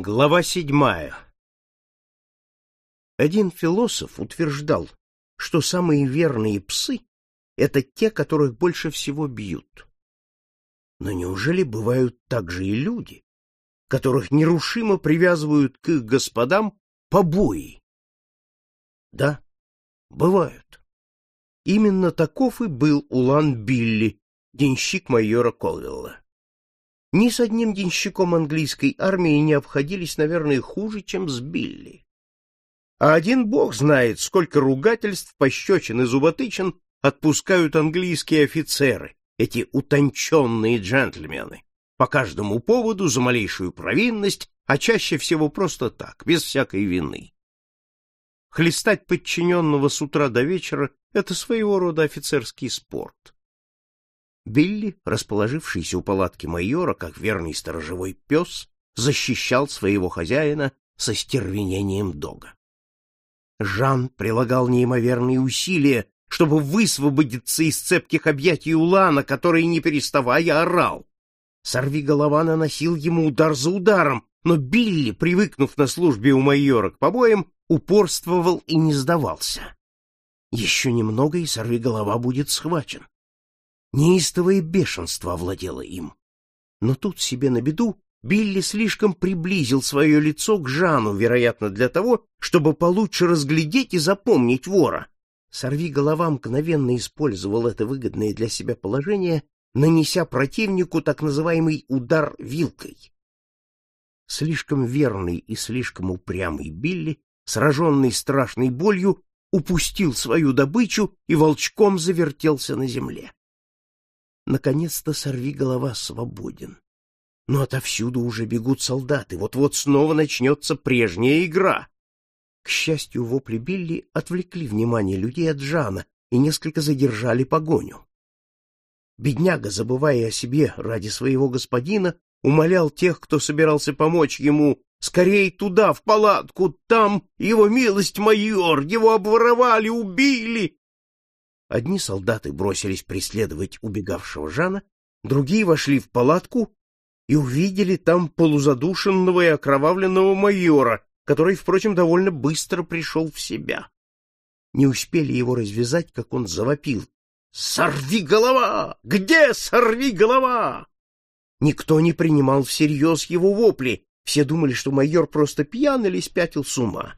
Глава седьмая Один философ утверждал, что самые верные псы — это те, которых больше всего бьют. Но неужели бывают также и люди, которых нерушимо привязывают к их господам побои? Да, бывают. Именно таков и был Улан Билли, денщик майора Колвилла ни с одним денщиком английской армии не обходились, наверное, хуже, чем с Билли. А один бог знает, сколько ругательств, пощечин и зуботычин отпускают английские офицеры, эти утонченные джентльмены, по каждому поводу за малейшую провинность, а чаще всего просто так, без всякой вины. Хлестать подчиненного с утра до вечера — это своего рода офицерский спорт. Билли, расположившийся у палатки майора, как верный сторожевой пес, защищал своего хозяина со стервенением дога. Жан прилагал неимоверные усилия, чтобы высвободиться из цепких объятий Улана, который, не переставая, орал. Сорви голова наносил ему удар за ударом, но Билли, привыкнув на службе у майора к побоям, упорствовал и не сдавался. Еще немного, и сорви голова будет схвачен. Неистовое бешенство овладело им. Но тут себе на беду Билли слишком приблизил свое лицо к Жану, вероятно, для того, чтобы получше разглядеть и запомнить вора. Сорви голова мгновенно использовал это выгодное для себя положение, нанеся противнику так называемый удар вилкой. Слишком верный и слишком упрямый Билли, сраженный страшной болью, упустил свою добычу и волчком завертелся на земле. Наконец-то сорви голова свободен. Но отовсюду уже бегут солдаты, вот-вот снова начнется прежняя игра. К счастью, вопли Билли отвлекли внимание людей от Жана и несколько задержали погоню. Бедняга, забывая о себе ради своего господина, умолял тех, кто собирался помочь ему, скорей туда, в палатку, там его милость майор, его обворовали, убили, Одни солдаты бросились преследовать убегавшего Жана, другие вошли в палатку и увидели там полузадушенного и окровавленного майора, который, впрочем, довольно быстро пришел в себя. Не успели его развязать, как он завопил. «Сорви голова! Где сорви голова?» Никто не принимал всерьез его вопли, все думали, что майор просто пьян или спятил с ума.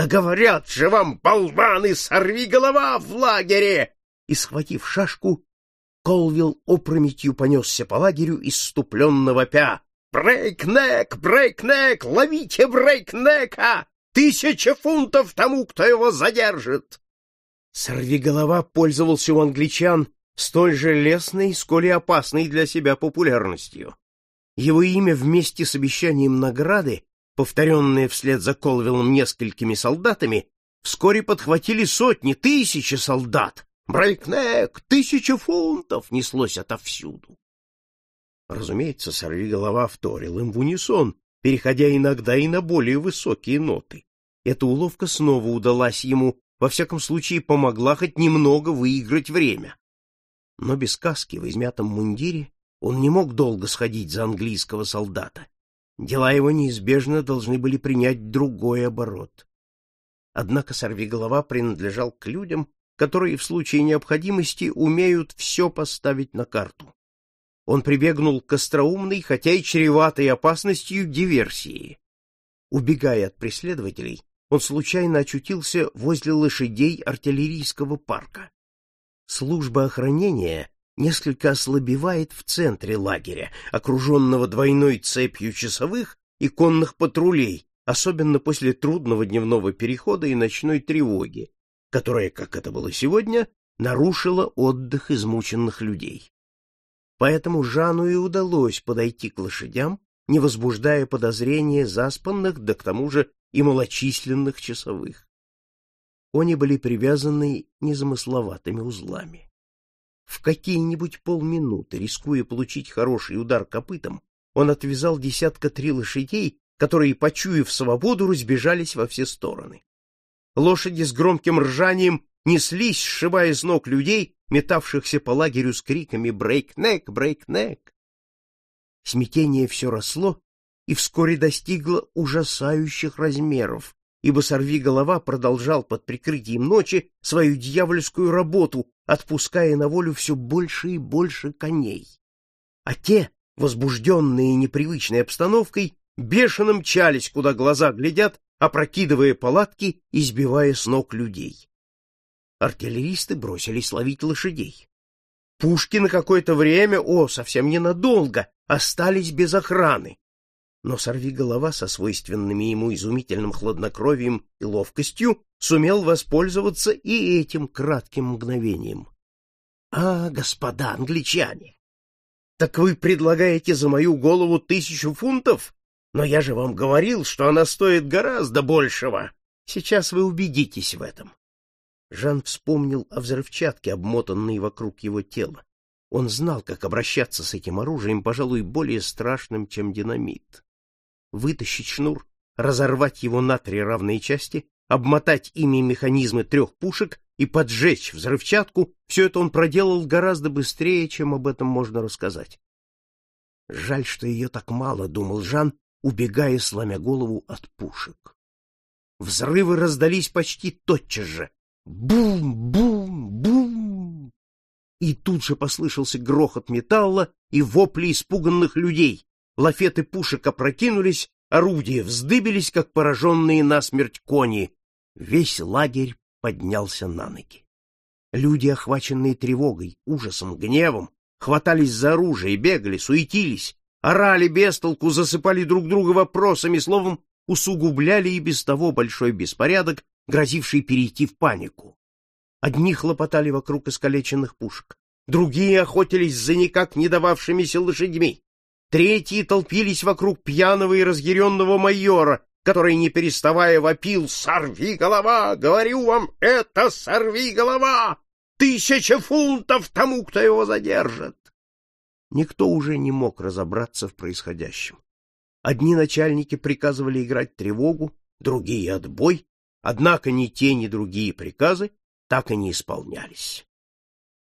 Да говорят же вам, болваны, сорви голова в лагере! И, схватив шашку, Колвилл опрометью понесся по лагерю исступленно вопя. «Брейкнек! Брейкнек! Ловите брейкнека! Тысяча фунтов тому, кто его задержит!» Сорвиголова пользовался у англичан столь же лестной, сколь и опасной для себя популярностью. Его имя вместе с обещанием награды повторенные вслед за Колвиллом несколькими солдатами, вскоре подхватили сотни, тысячи солдат. Брейкнек, тысяча фунтов неслось отовсюду. Разумеется, сорвиголова вторил им в унисон, переходя иногда и на более высокие ноты. Эта уловка снова удалась ему, во всяком случае помогла хоть немного выиграть время. Но без каски в измятом мундире он не мог долго сходить за английского солдата, Дела его неизбежно должны были принять другой оборот. Однако сорвиголова принадлежал к людям, которые в случае необходимости умеют все поставить на карту. Он прибегнул к остроумной, хотя и чреватой опасностью диверсии. Убегая от преследователей, он случайно очутился возле лошадей артиллерийского парка. Служба охранения несколько ослабевает в центре лагеря, окруженного двойной цепью часовых и конных патрулей, особенно после трудного дневного перехода и ночной тревоги, которая, как это было сегодня, нарушила отдых измученных людей. Поэтому Жану и удалось подойти к лошадям, не возбуждая подозрения заспанных, да к тому же и малочисленных часовых. Они были привязаны незамысловатыми узлами в какие-нибудь полминуты, рискуя получить хороший удар копытом, он отвязал десятка три лошадей, которые, почуяв свободу, разбежались во все стороны. Лошади с громким ржанием неслись, сшибая с ног людей, метавшихся по лагерю с криками «Брейкнек! Брейкнек!». Смятение все росло, и вскоре достигла ужасающих размеров, ибо сорвиголова продолжал под прикрытием ночи свою дьявольскую работу, отпуская на волю все больше и больше коней. А те, возбужденные непривычной обстановкой, бешено мчались, куда глаза глядят, опрокидывая палатки и сбивая с ног людей. Артиллеристы бросились ловить лошадей. Пушки на какое-то время, о, совсем ненадолго, остались без охраны. Но сорвиголова со свойственными ему изумительным хладнокровием и ловкостью сумел воспользоваться и этим кратким мгновением. — А, господа англичане, так вы предлагаете за мою голову тысячу фунтов? Но я же вам говорил, что она стоит гораздо большего. Сейчас вы убедитесь в этом. Жан вспомнил о взрывчатке, обмотанной вокруг его тела. Он знал, как обращаться с этим оружием, пожалуй, более страшным, чем динамит. Вытащить шнур, разорвать его на три равные части, обмотать ими механизмы трех пушек и поджечь взрывчатку, все это он проделал гораздо быстрее, чем об этом можно рассказать. Жаль, что ее так мало, — думал Жан, убегая, сломя голову от пушек. Взрывы раздались почти тотчас же. Бум-бум-бум! И тут же послышался грохот металла и вопли испуганных людей. Лафеты пушек опрокинулись, орудия вздыбились, как пораженные насмерть кони. Весь лагерь поднялся на ноги. Люди, охваченные тревогой, ужасом, гневом, хватались за оружие, бегали, суетились, орали без толку, засыпали друг друга вопросами, словом, усугубляли и без того большой беспорядок, грозивший перейти в панику. Одни хлопотали вокруг искалеченных пушек, другие охотились за никак не дававшимися лошадьми, третьи толпились вокруг пьяного и разъяренного майора, который, не переставая, вопил «Сорви голова! Говорю вам, это сорви голова! Тысяча фунтов тому, кто его задержит!» Никто уже не мог разобраться в происходящем. Одни начальники приказывали играть тревогу, другие — отбой, однако ни те, ни другие приказы так и не исполнялись.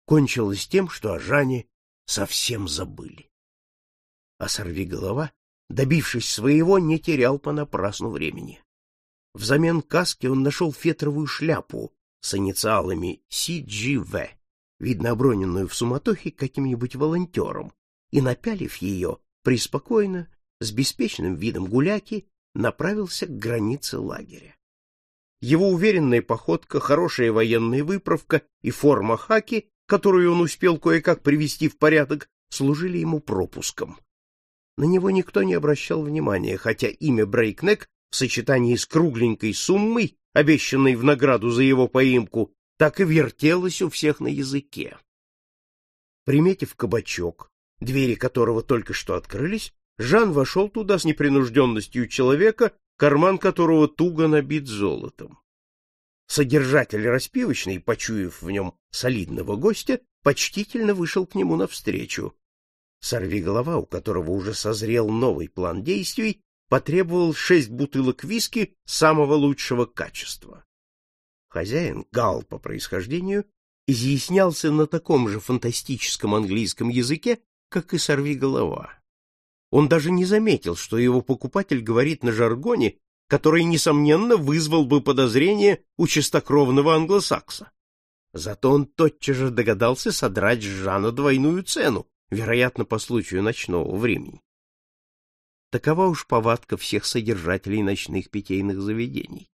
Кончилось тем, что о Жане совсем забыли. А сорвиголова, добившись своего, не терял понапрасну времени. Взамен каски он нашел фетровую шляпу с инициалами CGV, видно оброненную в суматохе каким-нибудь волонтером, и, напялив ее, преспокойно, с беспечным видом гуляки, направился к границе лагеря. Его уверенная походка, хорошая военная выправка и форма хаки, которую он успел кое-как привести в порядок, служили ему пропуском. На него никто не обращал внимания, хотя имя Брейкнек в сочетании с кругленькой суммой, обещанной в награду за его поимку, так и вертелось у всех на языке. Приметив кабачок, двери которого только что открылись, Жан вошел туда с непринужденностью человека, карман которого туго набит золотом. Содержатель распивочной, почуяв в нем солидного гостя, почтительно вышел к нему навстречу. Сорвиголова, у которого уже созрел новый план действий, потребовал шесть бутылок виски самого лучшего качества. Хозяин, гал по происхождению, изъяснялся на таком же фантастическом английском языке, как и сорвиголова. Он даже не заметил, что его покупатель говорит на жаргоне, который, несомненно, вызвал бы подозрение у чистокровного англосакса. Зато он тотчас же догадался содрать с Жана двойную цену, вероятно, по случаю ночного времени. Такова уж повадка всех содержателей ночных питейных заведений.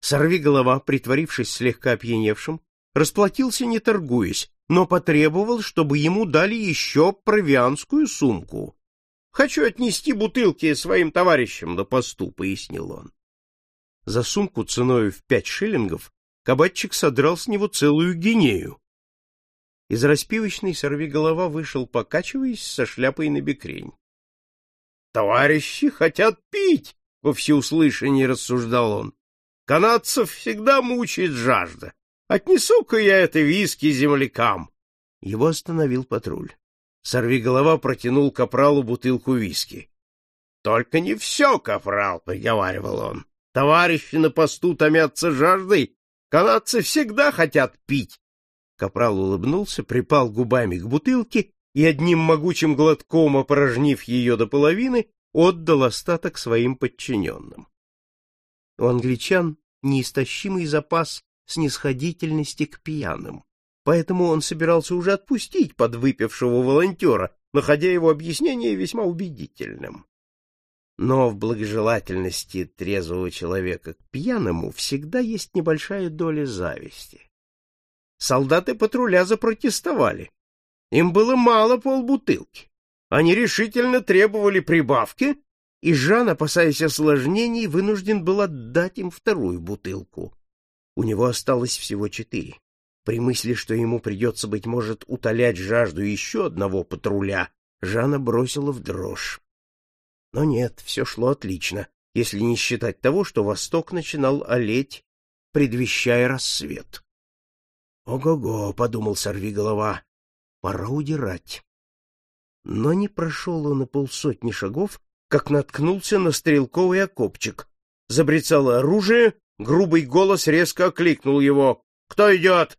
Сорви голова, притворившись слегка опьяневшим, расплатился не торгуясь, но потребовал, чтобы ему дали еще провианскую сумку, Хочу отнести бутылки своим товарищам на посту, пояснил он. За сумку ценой в пять шиллингов кабачик содрал с него целую гинею. Из распивочной сорвиголова вышел, покачиваясь, со шляпой на бекрень. — Товарищи хотят пить! — во всеуслышание рассуждал он. — Канадцев всегда мучает жажда. Отнесу-ка я это виски землякам. Его остановил патруль. Сорвиголова протянул капралу бутылку виски. — Только не все, капрал, — приговаривал он. — Товарищи на посту томятся жаждой. Канадцы всегда хотят пить. Капрал улыбнулся, припал губами к бутылке и, одним могучим глотком опорожнив ее до половины, отдал остаток своим подчиненным. У англичан неистощимый запас снисходительности к пьяным, поэтому он собирался уже отпустить подвыпившего волонтера, находя его объяснение весьма убедительным. Но в благожелательности трезвого человека к пьяному всегда есть небольшая доля зависти. Солдаты патруля запротестовали. Им было мало полбутылки. Они решительно требовали прибавки, и Жан, опасаясь осложнений, вынужден был отдать им вторую бутылку. У него осталось всего четыре. При мысли, что ему придется, быть может, утолять жажду еще одного патруля, Жана бросила в дрожь. Но нет, все шло отлично, если не считать того, что восток начинал олеть, предвещая рассвет. «Ого-го!» — подумал сорвиголова. «Пора удирать». Но не прошел он и полсотни шагов, как наткнулся на стрелковый окопчик. Забрецало оружие, грубый голос резко окликнул его. «Кто идет?»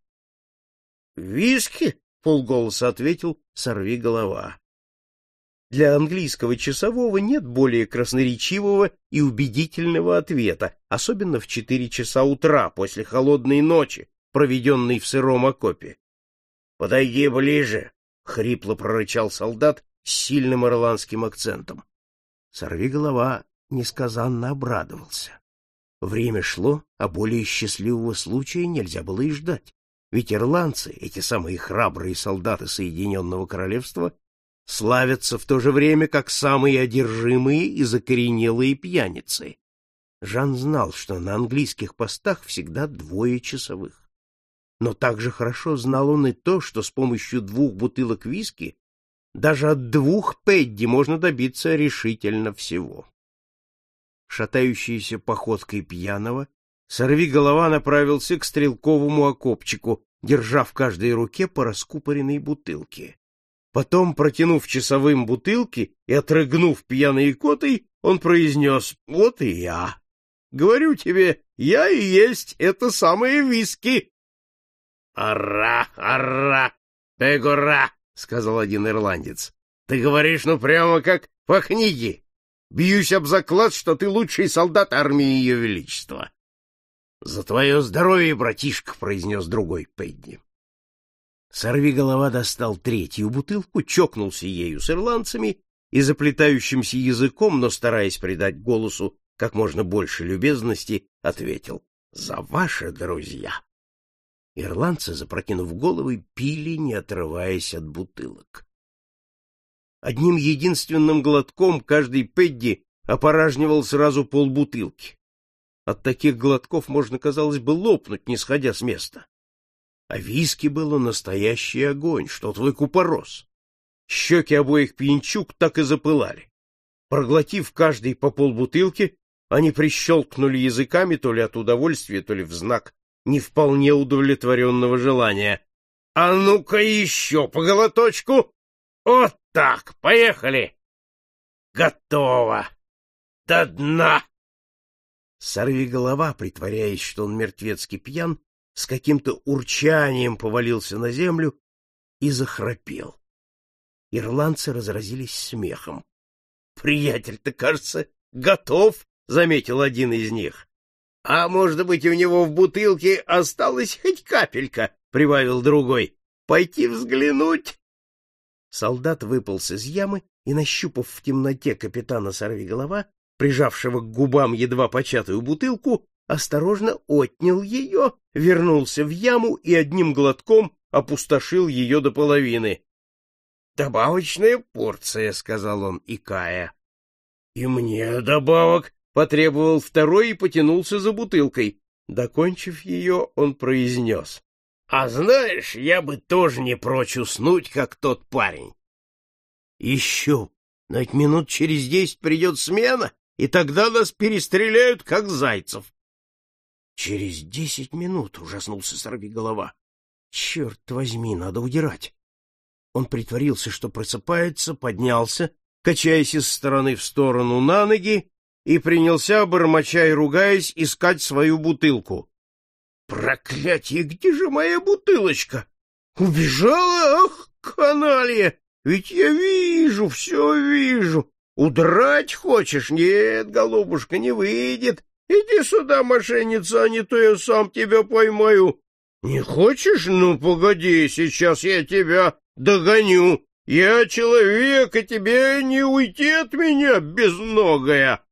«Виски?» — полголоса ответил «Сорви голова». Для английского часового нет более красноречивого и убедительного ответа, особенно в четыре часа утра после холодной ночи, проведенной в сыром окопе. — Подойди ближе, — хрипло прорычал солдат с сильным ирландским акцентом. Сорви голова несказанно обрадовался. Время шло, а более счастливого случая нельзя было и ждать. Ведь ирландцы, эти самые храбрые солдаты Соединенного Королевства, славятся в то же время как самые одержимые и закоренелые пьяницы. Жан знал, что на английских постах всегда двое часовых. Но также хорошо знал он и то, что с помощью двух бутылок виски даже от двух педди можно добиться решительно всего. Шатающейся походкой пьяного, сорви голова направился к стрелковому окопчику, держа в каждой руке по раскупоренной бутылке. Потом, протянув часовым бутылки и отрыгнув пьяной котой, он произнес «Вот и я! Говорю тебе, я и есть это самое виски!» «Ара, ара, пегора!» — сказал один ирландец. — Ты говоришь, ну, прямо как по книге. Бьюсь об заклад, что ты лучший солдат армии Ее Величества. — За твое здоровье, братишка, — произнес другой Пэдди. Сорви голова достал третью бутылку, чокнулся ею с ирландцами и заплетающимся языком, но стараясь придать голосу как можно больше любезности, ответил «За ваши друзья!» Ирландцы, запрокинув головы, пили, не отрываясь от бутылок. Одним единственным глотком каждый Педди опоражнивал сразу полбутылки. От таких глотков можно, казалось бы, лопнуть, не сходя с места. А виски было настоящий огонь, что твой купорос. Щеки обоих пьянчук так и запылали. Проглотив каждый по полбутылки, они прищелкнули языками то ли от удовольствия, то ли в знак не вполне удовлетворенного желания. — А ну-ка еще по глоточку! Вот так, поехали! — Готово! До дна! Сорви голова, притворяясь, что он мертвецки пьян, с каким-то урчанием повалился на землю и захрапел. Ирландцы разразились смехом. — Приятель-то, кажется, готов, — заметил один из них. — А может быть, у него в бутылке осталась хоть капелька, — прибавил другой. — Пойти взглянуть? Солдат выполз из ямы и, нащупав в темноте капитана Сорвиголова, прижавшего к губам едва початую бутылку, осторожно отнял ее, вернулся в яму и одним глотком опустошил ее до половины. — Добавочная порция, — сказал он, икая. — И мне добавок, потребовал второй и потянулся за бутылкой. Докончив ее, он произнес. — А знаешь, я бы тоже не прочь уснуть, как тот парень. — Еще, но ведь минут через десять придет смена, и тогда нас перестреляют, как зайцев. — Через десять минут, — ужаснулся сорвиголова. — Черт возьми, надо удирать. Он притворился, что просыпается, поднялся, качаясь из стороны в сторону на ноги, и принялся, бормоча и ругаясь, искать свою бутылку. «Проклятие, где же моя бутылочка? Убежала? Ах, каналья! Ведь я вижу, все вижу! Удрать хочешь? Нет, голубушка, не выйдет. Иди сюда, мошенница, а не то я сам тебя поймаю. Не хочешь? Ну, погоди, сейчас я тебя догоню. Я человек, и тебе не уйти от меня, безногая.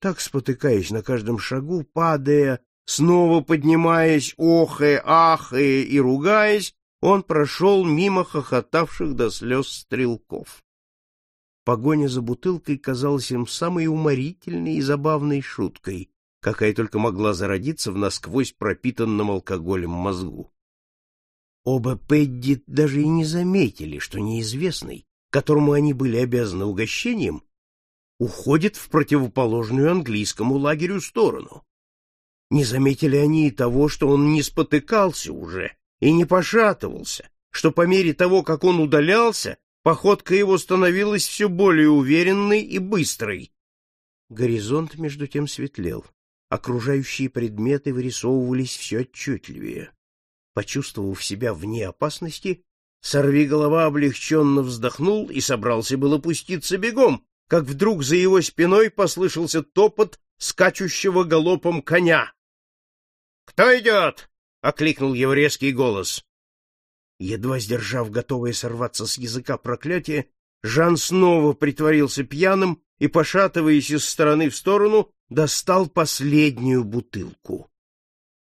Так, спотыкаясь на каждом шагу, падая, снова поднимаясь, охая, ахая и ругаясь, он прошел мимо хохотавших до слез стрелков. Погоня за бутылкой казалась им самой уморительной и забавной шуткой, какая только могла зародиться в насквозь пропитанном алкоголем мозгу. Оба Пэдди даже и не заметили, что неизвестный, которому они были обязаны угощением, уходит в противоположную английскому лагерю сторону. Не заметили они и того, что он не спотыкался уже и не пошатывался, что по мере того, как он удалялся, походка его становилась все более уверенной и быстрой. Горизонт между тем светлел окружающие предметы вырисовывались все отчетливее. Почувствовав себя вне опасности, сорвиголова облегченно вздохнул и собрался было пуститься бегом, как вдруг за его спиной послышался топот скачущего галопом коня. «Кто идет?» — окликнул его резкий голос. Едва сдержав готовое сорваться с языка проклятие, Жан снова притворился пьяным и, пошатываясь из стороны в сторону, достал последнюю бутылку.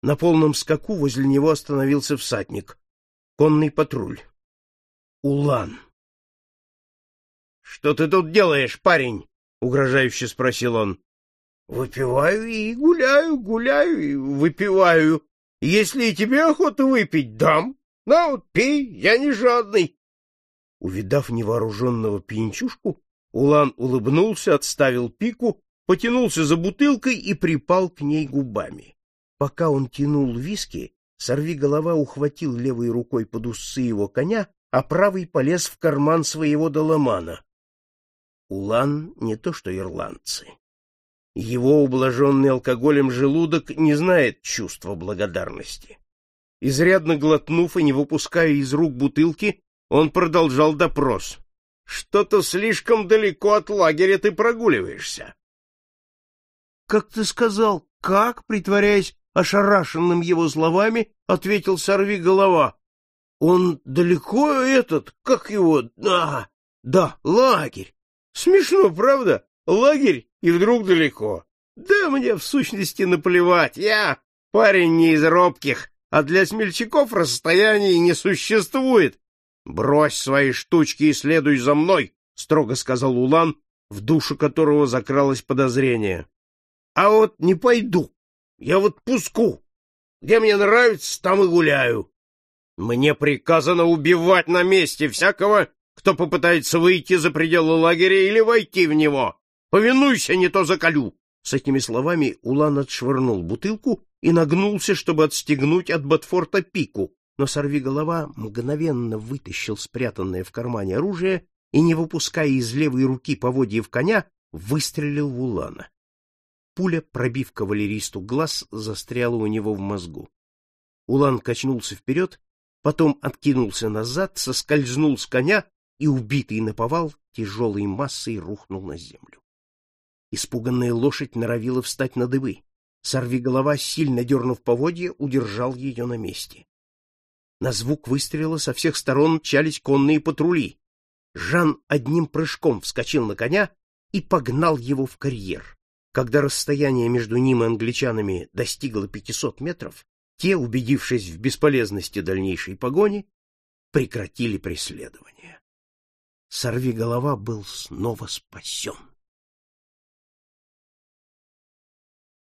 На полном скаку возле него остановился всадник. Конный патруль. Улан. — Что ты тут делаешь, парень? — угрожающе спросил он. — Выпиваю и гуляю, гуляю и выпиваю. Если и тебе охота выпить, дам. На вот, пей, я не жадный. Увидав невооруженного пьянчушку, Улан улыбнулся, отставил пику потянулся за бутылкой и припал к ней губами. Пока он тянул виски, сорви голова ухватил левой рукой под усы его коня, а правый полез в карман своего доломана. Улан не то что ирландцы. Его ублаженный алкоголем желудок не знает чувства благодарности. Изрядно глотнув и не выпуская из рук бутылки, он продолжал допрос. — Что-то слишком далеко от лагеря ты прогуливаешься. Как ты сказал, как, притворяясь ошарашенным его словами, ответил сорви голова. Он далеко этот, как его, да, да, лагерь. Смешно, правда? Лагерь и вдруг далеко. Да мне в сущности наплевать, я парень не из робких, а для смельчаков расстояний не существует. Брось свои штучки и следуй за мной, строго сказал Улан, в душу которого закралось подозрение. А вот не пойду. Я вот пуску. Где мне нравится, там и гуляю. Мне приказано убивать на месте всякого, кто попытается выйти за пределы лагеря или войти в него. Повинуйся, не то заколю. С этими словами Улан отшвырнул бутылку и нагнулся, чтобы отстегнуть от Ботфорта пику, но сорвиголова мгновенно вытащил спрятанное в кармане оружие и, не выпуская из левой руки поводьев коня, выстрелил в Улана. Пуля, пробив кавалеристу глаз, застряла у него в мозгу. Улан качнулся вперед, потом откинулся назад, соскользнул с коня и, убитый наповал, тяжелой массой рухнул на землю. Испуганная лошадь норовила встать на дыбы. Сорвиголова, сильно дернув поводья, удержал ее на месте. На звук выстрела со всех сторон мчались конные патрули. Жан одним прыжком вскочил на коня и погнал его в карьер. Когда расстояние между ним и англичанами достигло 500 метров, те, убедившись в бесполезности дальнейшей погони, прекратили преследование. Сорви голова был снова спасен.